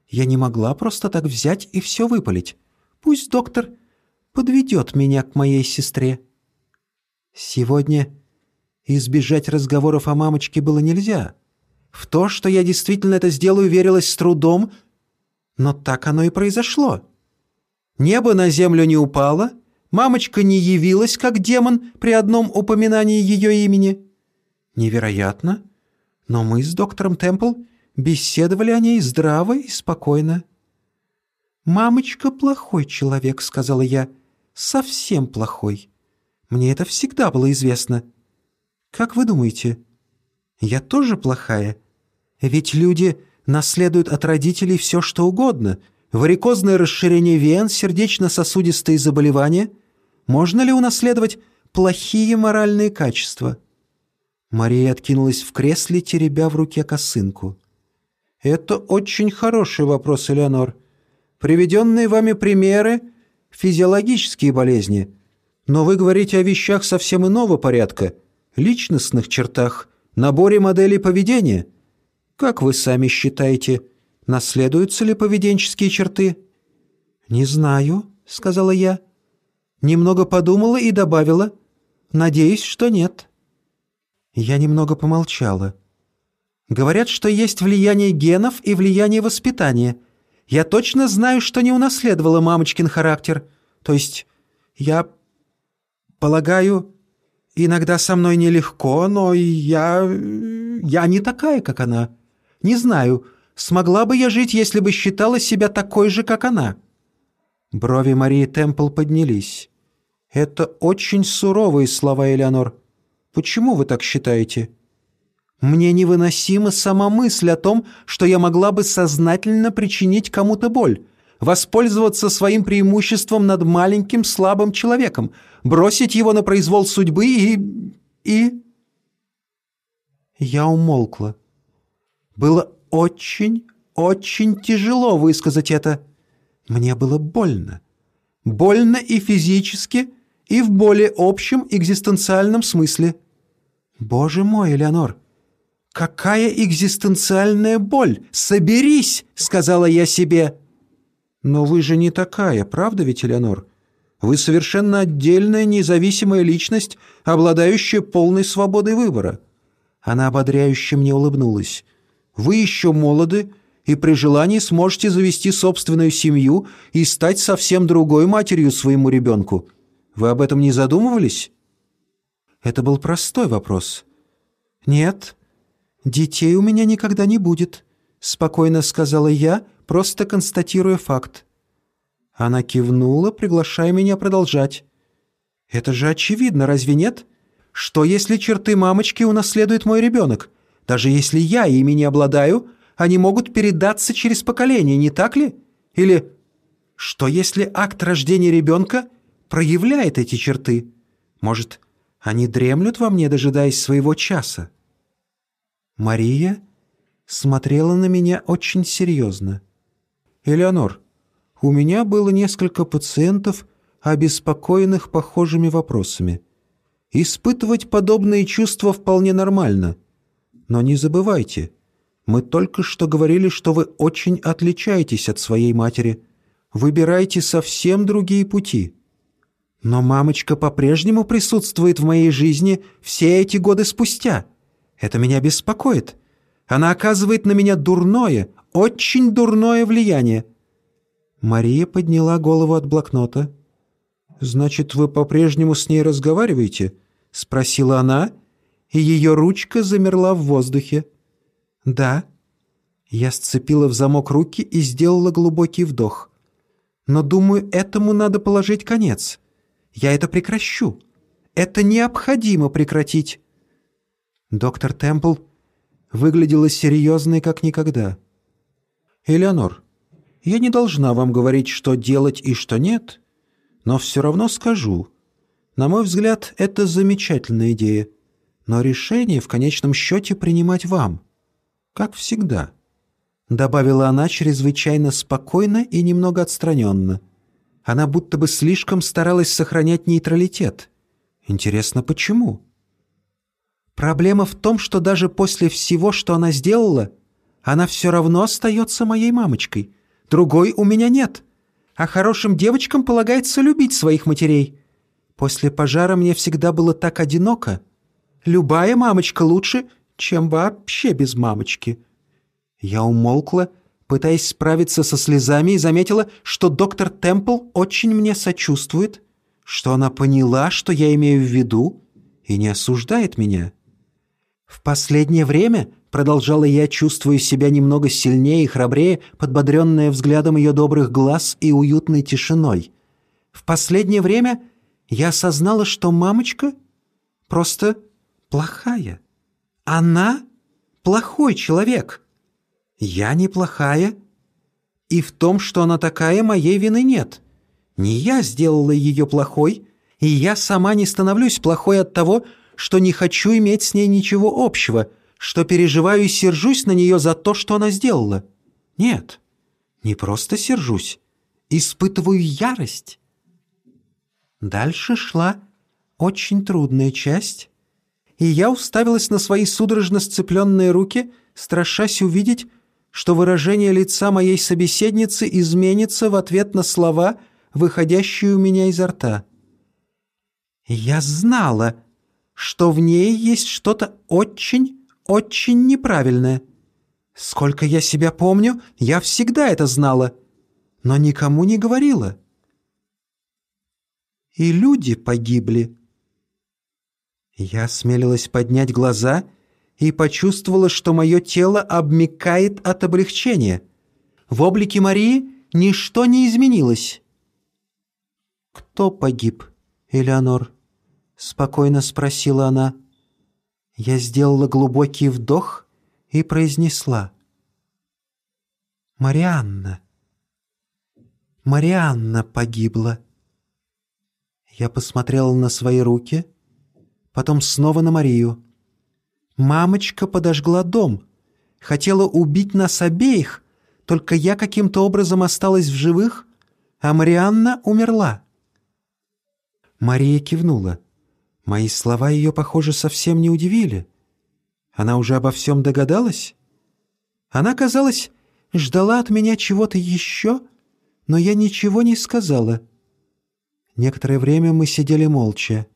Я не могла просто так взять и все выпалить. Пусть доктор подведет меня к моей сестре. Сегодня избежать разговоров о мамочке было нельзя. В то, что я действительно это сделаю, верилось с трудом, но так оно и произошло. Небо на землю не упало, мамочка не явилась, как демон, при одном упоминании ее имени. Невероятно, но мы с доктором Темпл беседовали о ней здраво и спокойно. «Мамочка плохой человек», — сказала я, — «совсем плохой». Мне это всегда было известно. Как вы думаете, я тоже плохая? Ведь люди наследуют от родителей все, что угодно. Варикозное расширение вен, сердечно-сосудистые заболевания. Можно ли унаследовать плохие моральные качества?» Мария откинулась в кресле, теребя в руке косынку. «Это очень хороший вопрос, Элеонор. Приведенные вами примеры — физиологические болезни — но вы говорите о вещах совсем иного порядка, личностных чертах, наборе моделей поведения. Как вы сами считаете, наследуются ли поведенческие черты?» «Не знаю», — сказала я. Немного подумала и добавила. «Надеюсь, что нет». Я немного помолчала. «Говорят, что есть влияние генов и влияние воспитания. Я точно знаю, что не унаследовала мамочкин характер. То есть я Полагаю, иногда со мной нелегко, но я... я не такая, как она. Не знаю, смогла бы я жить, если бы считала себя такой же, как она». Брови Марии Темпл поднялись. «Это очень суровые слова, Элеонор. Почему вы так считаете?» «Мне невыносима сама мысль о том, что я могла бы сознательно причинить кому-то боль, воспользоваться своим преимуществом над маленьким слабым человеком, бросить его на произвол судьбы и... и... Я умолкла. Было очень, очень тяжело высказать это. Мне было больно. Больно и физически, и в более общем экзистенциальном смысле. Боже мой, Элеонор, какая экзистенциальная боль! Соберись, сказала я себе. Но вы же не такая, правда ведь, Элеонор? Вы совершенно отдельная независимая личность, обладающая полной свободой выбора». Она ободряюще мне улыбнулась. «Вы еще молоды, и при желании сможете завести собственную семью и стать совсем другой матерью своему ребенку. Вы об этом не задумывались?» Это был простой вопрос. «Нет, детей у меня никогда не будет», — спокойно сказала я, просто констатируя факт. Она кивнула, приглашая меня продолжать. «Это же очевидно, разве нет? Что, если черты мамочки унаследует мой ребенок? Даже если я ими не обладаю, они могут передаться через поколение, не так ли? Или что, если акт рождения ребенка проявляет эти черты? Может, они дремлют во мне, дожидаясь своего часа?» Мария смотрела на меня очень серьезно. «Элеонор, у меня было несколько пациентов, обеспокоенных похожими вопросами. Испытывать подобные чувства вполне нормально. Но не забывайте, Мы только что говорили, что вы очень отличаетесь от своей матери. Выбирайте совсем другие пути. Но мамочка по-прежнему присутствует в моей жизни все эти годы спустя. Это меня беспокоит. Она оказывает на меня дурное, очень дурное влияние». Мария подняла голову от блокнота. «Значит, вы по-прежнему с ней разговариваете?» — спросила она, и ее ручка замерла в воздухе. «Да». Я сцепила в замок руки и сделала глубокий вдох. «Но, думаю, этому надо положить конец. Я это прекращу. Это необходимо прекратить». Доктор Темпл выглядела серьезной, как никогда. «Элеонор, я не должна вам говорить, что делать и что нет, но все равно скажу. На мой взгляд, это замечательная идея, но решение в конечном счете принимать вам, как всегда», добавила она чрезвычайно спокойно и немного отстраненно. Она будто бы слишком старалась сохранять нейтралитет. Интересно, почему? Проблема в том, что даже после всего, что она сделала, она все равно остается моей мамочкой. Другой у меня нет. А хорошим девочкам полагается любить своих матерей. После пожара мне всегда было так одиноко. Любая мамочка лучше, чем вообще без мамочки. Я умолкла, пытаясь справиться со слезами, и заметила, что доктор Темпл очень мне сочувствует, что она поняла, что я имею в виду, и не осуждает меня. В последнее время, продолжала я, чувствуя себя немного сильнее и храбрее, подбодренная взглядом ее добрых глаз и уютной тишиной. В последнее время я осознала, что мамочка просто плохая. Она плохой человек. Я неплохая. И в том, что она такая, моей вины нет. Не я сделала ее плохой, и я сама не становлюсь плохой от того, что не хочу иметь с ней ничего общего, что переживаю и сержусь на нее за то, что она сделала. Нет, не просто сержусь, испытываю ярость. Дальше шла очень трудная часть, и я уставилась на свои судорожно сцепленные руки, страшась увидеть, что выражение лица моей собеседницы изменится в ответ на слова, выходящие у меня изо рта. Я знала, что в ней есть что-то очень, очень неправильное. Сколько я себя помню, я всегда это знала, но никому не говорила. И люди погибли. Я осмелилась поднять глаза и почувствовала, что мое тело обмикает от облегчения. В облике Марии ничто не изменилось. «Кто погиб, Элеонор?» — спокойно спросила она. Я сделала глубокий вдох и произнесла. «Марианна! Марианна погибла!» Я посмотрела на свои руки, потом снова на Марию. Мамочка подожгла дом, хотела убить нас обеих, только я каким-то образом осталась в живых, а Марианна умерла. Мария кивнула. Мои слова ее, похоже, совсем не удивили. Она уже обо всем догадалась? Она, казалось, ждала от меня чего-то еще, но я ничего не сказала. Некоторое время мы сидели молча.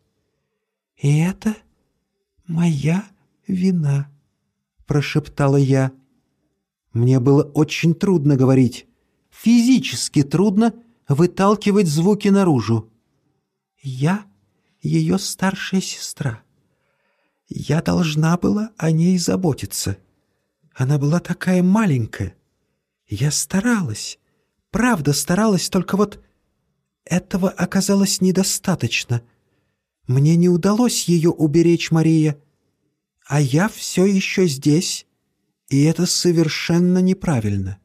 «И это моя вина», — прошептала я. Мне было очень трудно говорить, физически трудно выталкивать звуки наружу. «Я ее старшая сестра. Я должна была о ней заботиться. Она была такая маленькая. Я старалась, правда старалась, только вот этого оказалось недостаточно. Мне не удалось ее уберечь, Мария. А я все еще здесь, и это совершенно неправильно.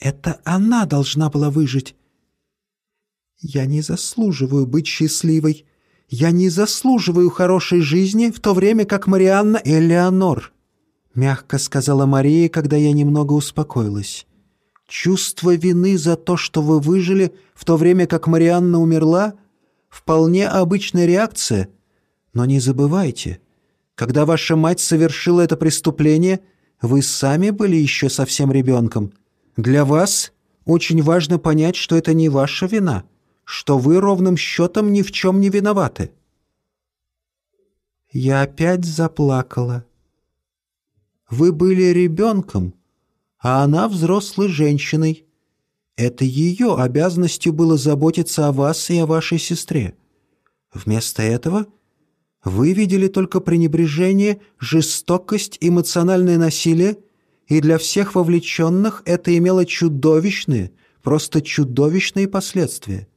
Это она должна была выжить. Я не заслуживаю быть счастливой, я не заслуживаю хорошей жизни, в то время как Марианна Элеонор», — мягко сказала Мария, когда я немного успокоилась. «Чувство вины за то, что вы выжили, в то время как Марианна умерла, вполне обычная реакция. Но не забывайте, когда ваша мать совершила это преступление, вы сами были еще совсем ребенком. Для вас очень важно понять, что это не ваша вина, что вы ровным счетом ни в чем не виноваты». Я опять заплакала. «Вы были ребенком, а она взрослой женщиной. Это ее обязанностью было заботиться о вас и о вашей сестре. Вместо этого вы видели только пренебрежение, жестокость, эмоциональное насилие, и для всех вовлеченных это имело чудовищные, просто чудовищные последствия.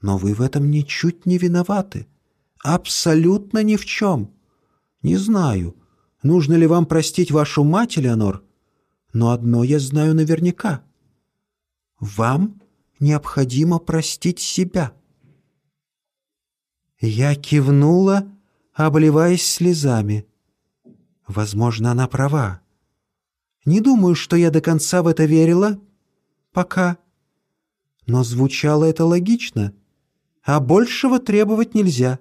Но вы в этом ничуть не виноваты. Абсолютно ни в чем. Не знаю, нужно ли вам простить вашу мать, Элеонор, но одно я знаю наверняка. Вам необходимо простить себя». Я кивнула, обливаясь слезами. Возможно, она права. Не думаю, что я до конца в это верила. Пока. Но звучало это логично. А большего требовать нельзя.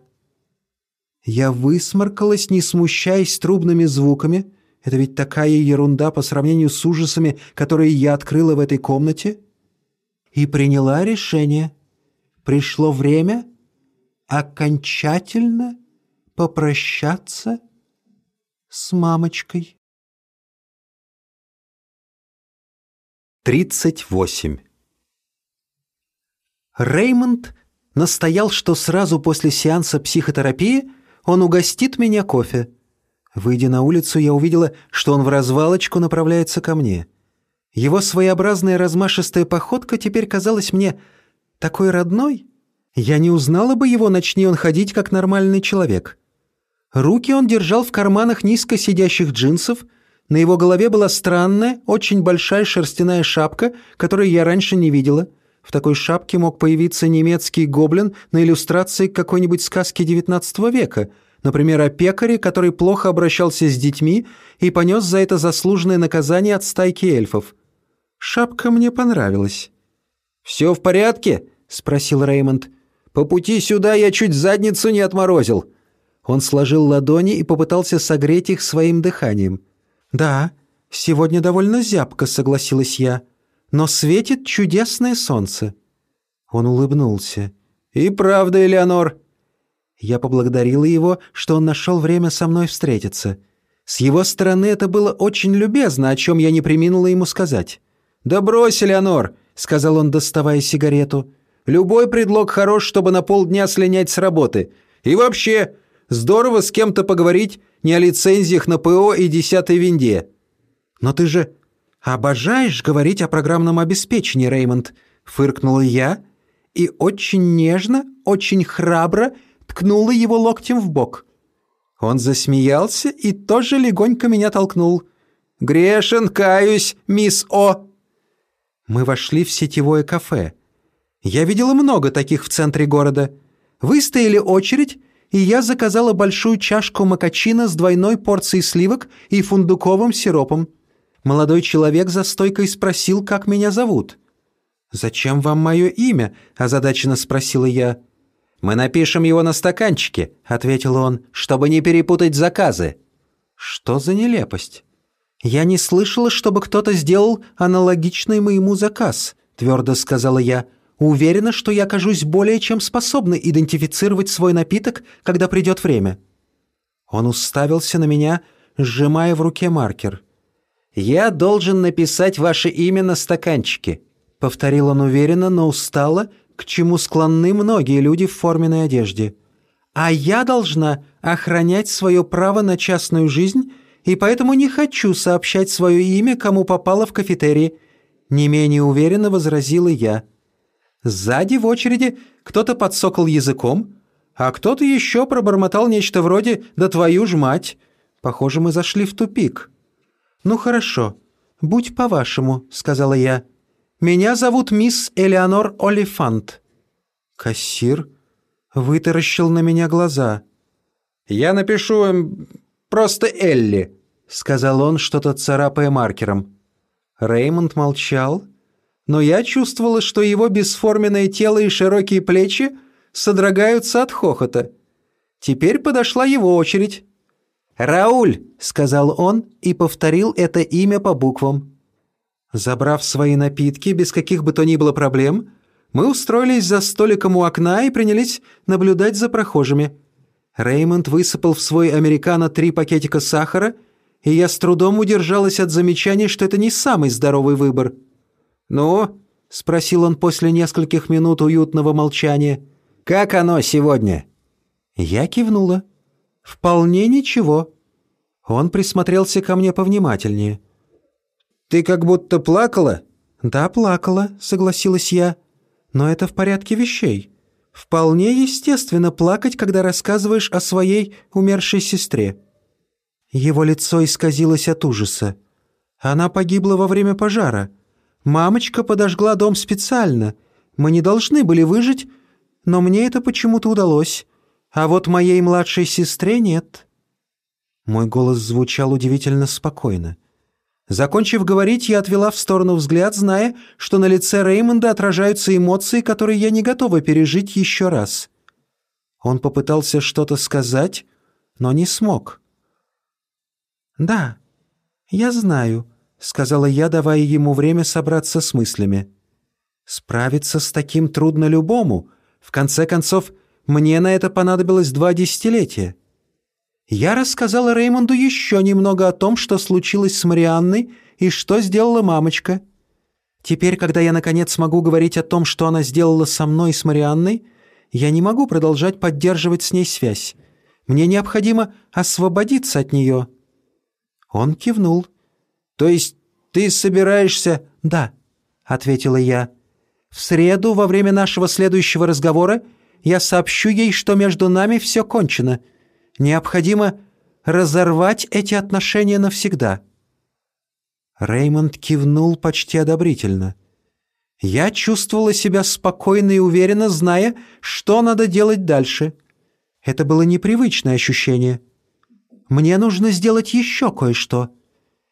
Я высморкалась, не смущаясь трубными звуками. Это ведь такая ерунда по сравнению с ужасами, которые я открыла в этой комнате. И приняла решение. Пришло время окончательно попрощаться с мамочкой. 38. Реймонд настоял, что сразу после сеанса психотерапии он угостит меня кофе. Выйдя на улицу, я увидела, что он в развалочку направляется ко мне. Его своеобразная размашистая походка теперь казалась мне такой родной, я не узнала бы его, начни он ходить как нормальный человек. Руки он держал в карманах низко сидящих джинсов, на его голове была странная, очень большая шерстяная шапка, которую я раньше не видела. В такой шапке мог появиться немецкий гоблин на иллюстрации какой-нибудь сказки XIX века, например, о пекаре, который плохо обращался с детьми и понес за это заслуженное наказание от стайки эльфов. Шапка мне понравилась. «Все в порядке?» — спросил Реймонд. По пути сюда я чуть задницу не отморозил». Он сложил ладони и попытался согреть их своим дыханием. «Да, сегодня довольно зябко», — согласилась я. «Но светит чудесное солнце». Он улыбнулся. «И правда, Элеонор». Я поблагодарила его, что он нашел время со мной встретиться. С его стороны это было очень любезно, о чем я не приминула ему сказать. «Да брось, Элеонор», — сказал он, доставая сигарету. Любой предлог хорош, чтобы на полдня слинять с работы. И вообще, здорово с кем-то поговорить не о лицензиях на ПО и десятой винде». «Но ты же обожаешь говорить о программном обеспечении, Реймонд», — фыркнула я и очень нежно, очень храбро ткнула его локтем в бок. Он засмеялся и тоже легонько меня толкнул. «Грешен, каюсь, мисс О!» Мы вошли в сетевое кафе — я видела много таких в центре города. Выстояли очередь, и я заказала большую чашку макачина с двойной порцией сливок и фундуковым сиропом. Молодой человек за стойкой спросил, как меня зовут. «Зачем вам мое имя?» – озадаченно спросила я. «Мы напишем его на стаканчике», – ответил он, – «чтобы не перепутать заказы». «Что за нелепость?» «Я не слышала, чтобы кто-то сделал аналогичный моему заказ», – твердо сказала я. Уверена, что я окажусь более чем способной идентифицировать свой напиток, когда придет время». Он уставился на меня, сжимая в руке маркер. «Я должен написать ваше имя на стаканчике», — повторил он уверенно, но устало, к чему склонны многие люди в форменной одежде. «А я должна охранять свое право на частную жизнь, и поэтому не хочу сообщать свое имя, кому попало в кафетерии», — не менее уверенно возразила я. Сзади в очереди кто-то подсокал языком, а кто-то еще пробормотал нечто вроде «да твою ж мать». Похоже, мы зашли в тупик. «Ну хорошо, будь по-вашему», — сказала я. «Меня зовут мисс Элеонор Олифант». Кассир вытаращил на меня глаза. «Я напишу им просто Элли», — сказал он, что-то царапая маркером. Реймонд молчал, но я чувствовала, что его бесформенное тело и широкие плечи содрогаются от хохота. Теперь подошла его очередь. «Рауль!» — сказал он и повторил это имя по буквам. Забрав свои напитки без каких бы то ни было проблем, мы устроились за столиком у окна и принялись наблюдать за прохожими. Реймонд высыпал в свой американо три пакетика сахара, и я с трудом удержалась от замечания, что это не самый здоровый выбор. «Ну?» — спросил он после нескольких минут уютного молчания. «Как оно сегодня?» Я кивнула. «Вполне ничего». Он присмотрелся ко мне повнимательнее. «Ты как будто плакала?» «Да, плакала», — согласилась я. «Но это в порядке вещей. Вполне естественно плакать, когда рассказываешь о своей умершей сестре». Его лицо исказилось от ужаса. Она погибла во время пожара. Мамочка подожгла дом специально. Мы не должны были выжить, но мне это почему-то удалось. А вот моей младшей сестре нет». Мой голос звучал удивительно спокойно. Закончив говорить, я отвела в сторону взгляд, зная, что на лице Реймонда отражаются эмоции, которые я не готова пережить еще раз. Он попытался что-то сказать, но не смог. «Да, я знаю», — сказала я, давая ему время собраться с мыслями. «Справиться с таким трудно любому. В конце концов, — мне на это понадобилось два десятилетия. Я рассказала Реймонду еще немного о том, что случилось с Марианной и что сделала мамочка. Теперь, когда я наконец смогу говорить о том, что она сделала со мной и с Марианной, я не могу продолжать поддерживать с ней связь. Мне необходимо освободиться от нее». Он кивнул. «То есть ты собираешься...» «Да», — ответила я. «В среду, во время нашего следующего разговора, я сообщу ей, что между нами все кончено. Необходимо разорвать эти отношения навсегда». Реймонд кивнул почти одобрительно. Я чувствовала себя спокойно и уверенно, зная, что надо делать дальше. Это было непривычное ощущение. Мне нужно сделать еще кое-что.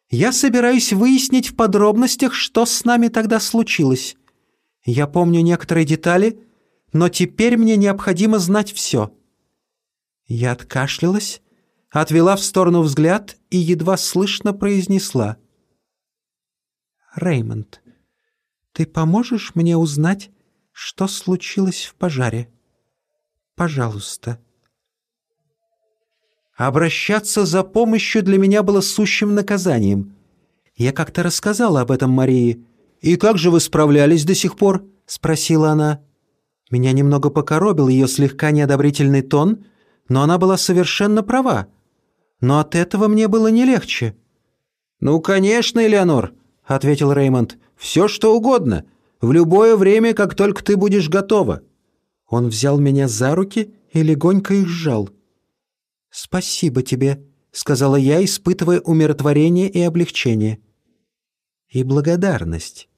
Я собираюсь выяснить в подробностях, что с нами тогда случилось. Я помню некоторые детали — но теперь мне необходимо знать все». Я откашлялась, отвела в сторону взгляд и едва слышно произнесла. «Реймонд, ты поможешь мне узнать, что случилось в пожаре? Пожалуйста». Обращаться за помощью для меня было сущим наказанием. Я как-то рассказала об этом Марии. «И как же вы справлялись до сих пор?» — спросила она. Меня немного покоробил ее слегка неодобрительный тон, но она была совершенно права. Но от этого мне было не легче. «Ну, конечно, Элеонор», — ответил Реймонд. «Все, что угодно. В любое время, как только ты будешь готова». Он взял меня за руки и легонько их сжал. «Спасибо тебе», — сказала я, испытывая умиротворение и облегчение. «И благодарность».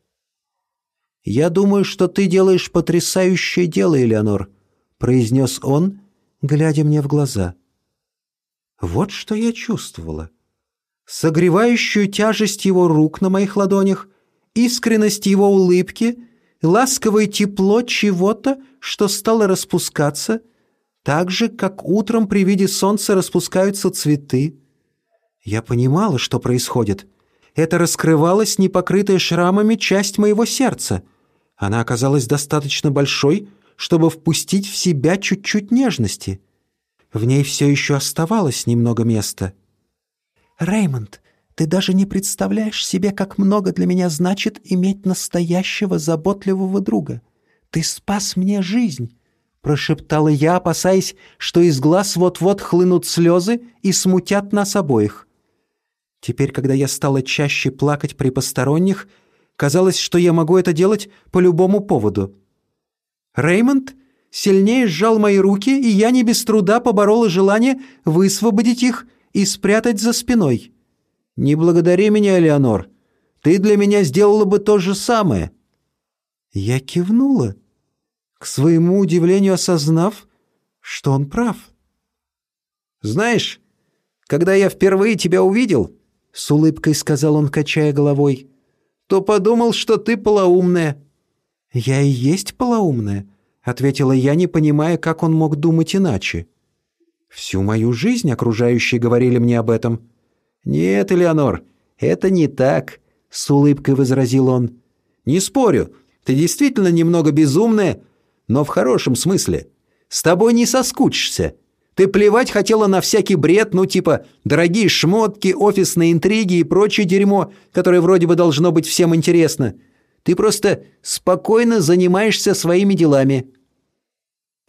«Я думаю, что ты делаешь потрясающее дело, Элеонор», — произнес он, глядя мне в глаза. Вот что я чувствовала. Согревающую тяжесть его рук на моих ладонях, искренность его улыбки, ласковое тепло чего-то, что стало распускаться, так же, как утром при виде солнца распускаются цветы. Я понимала, что происходит. Это раскрывалась непокрытая шрамами часть моего сердца — она оказалась достаточно большой, чтобы впустить в себя чуть-чуть нежности. В ней все еще оставалось немного места. «Реймонд, ты даже не представляешь себе, как много для меня значит иметь настоящего заботливого друга. Ты спас мне жизнь!» прошептала я, опасаясь, что из глаз вот-вот хлынут слезы и смутят нас обоих. Теперь, когда я стала чаще плакать при посторонних, Казалось, что я могу это делать по любому поводу. Реймонд сильнее сжал мои руки, и я не без труда поборола желание высвободить их и спрятать за спиной. «Не благодари меня, Элеонор. Ты для меня сделала бы то же самое». Я кивнула, к своему удивлению осознав, что он прав. «Знаешь, когда я впервые тебя увидел, — с улыбкой сказал он, качая головой, — то подумал, что ты полоумная». «Я и есть полоумная», — ответила я, не понимая, как он мог думать иначе. Всю мою жизнь окружающие говорили мне об этом. «Нет, Элеонор, это не так», — с улыбкой возразил он. «Не спорю, ты действительно немного безумная, но в хорошем смысле. С тобой не соскучишься. Ты плевать хотела на всякий бред, ну типа дорогие шмотки, офисные интриги и прочее дерьмо, которое вроде бы должно быть всем интересно. Ты просто спокойно занимаешься своими делами».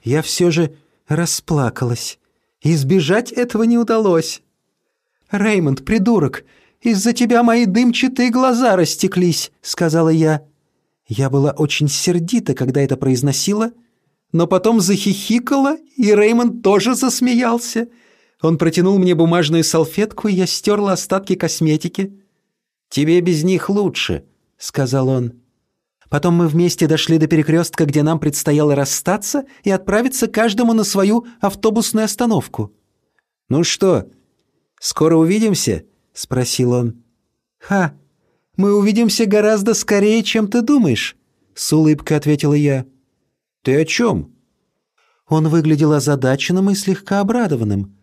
Я все же расплакалась. Избежать этого не удалось. «Реймонд, придурок, из-за тебя мои дымчатые глаза растеклись», — сказала я. Я была очень сердита, когда это произносила, но потом захихикала, и Реймонд тоже засмеялся. Он протянул мне бумажную салфетку, и я стерла остатки косметики. «Тебе без них лучше», — сказал он. Потом мы вместе дошли до перекрестка, где нам предстояло расстаться и отправиться каждому на свою автобусную остановку. «Ну что, скоро увидимся?» — спросил он. «Ха, мы увидимся гораздо скорее, чем ты думаешь», — с улыбкой ответила я. «Ты о чем?» Он выглядел озадаченным и слегка обрадованным.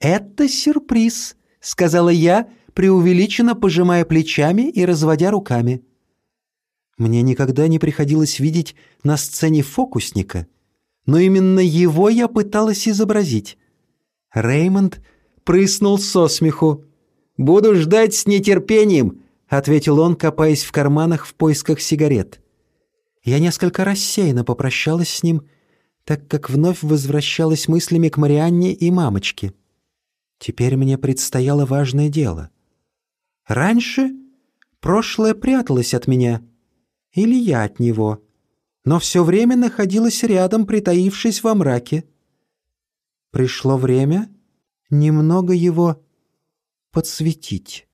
«Это сюрприз», — сказала я, преувеличенно пожимая плечами и разводя руками. Мне никогда не приходилось видеть на сцене фокусника, но именно его я пыталась изобразить. Реймонд прыснул со смеху. «Буду ждать с нетерпением», — ответил он, копаясь в карманах в поисках сигарет. Я несколько рассеянно попрощалась с ним, так как вновь возвращалась мыслями к Марианне и мамочке. Теперь мне предстояло важное дело. Раньше прошлое пряталось от меня — или я от него, но все время находилась рядом, притаившись во мраке. Пришло время немного его подсветить.